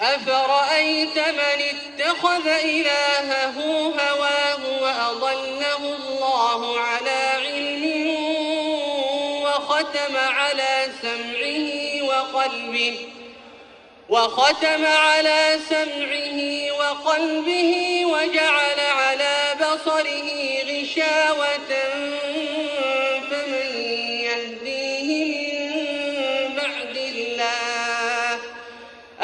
أفرأيت من اتخذ إلهه هواه وأضله الله على علم وختم على سمعه وقلبه وختم على سمعه وقلبه وجعل على بصره غشاوة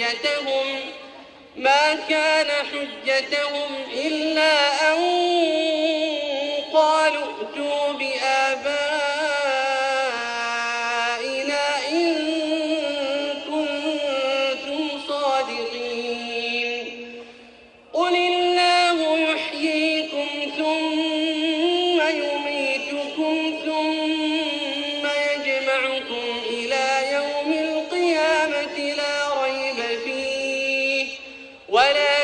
حجتهم ما كان حجتهم إلا أن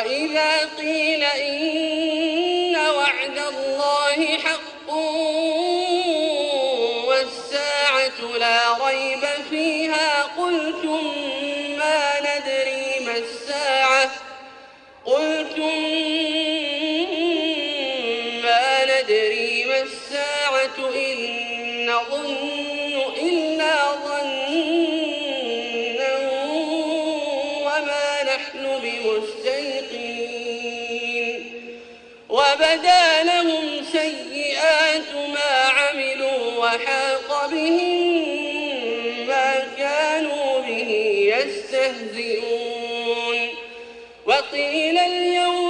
وإذا قيل إن وعد الله حق والساعة لا ريب فيها قلتم ما ندري ما الساعة قلتم ما ندري وبدا لهم سيئات ما عملوا وحاق بهم ما كانوا به يستهزئون. وقيل اليوم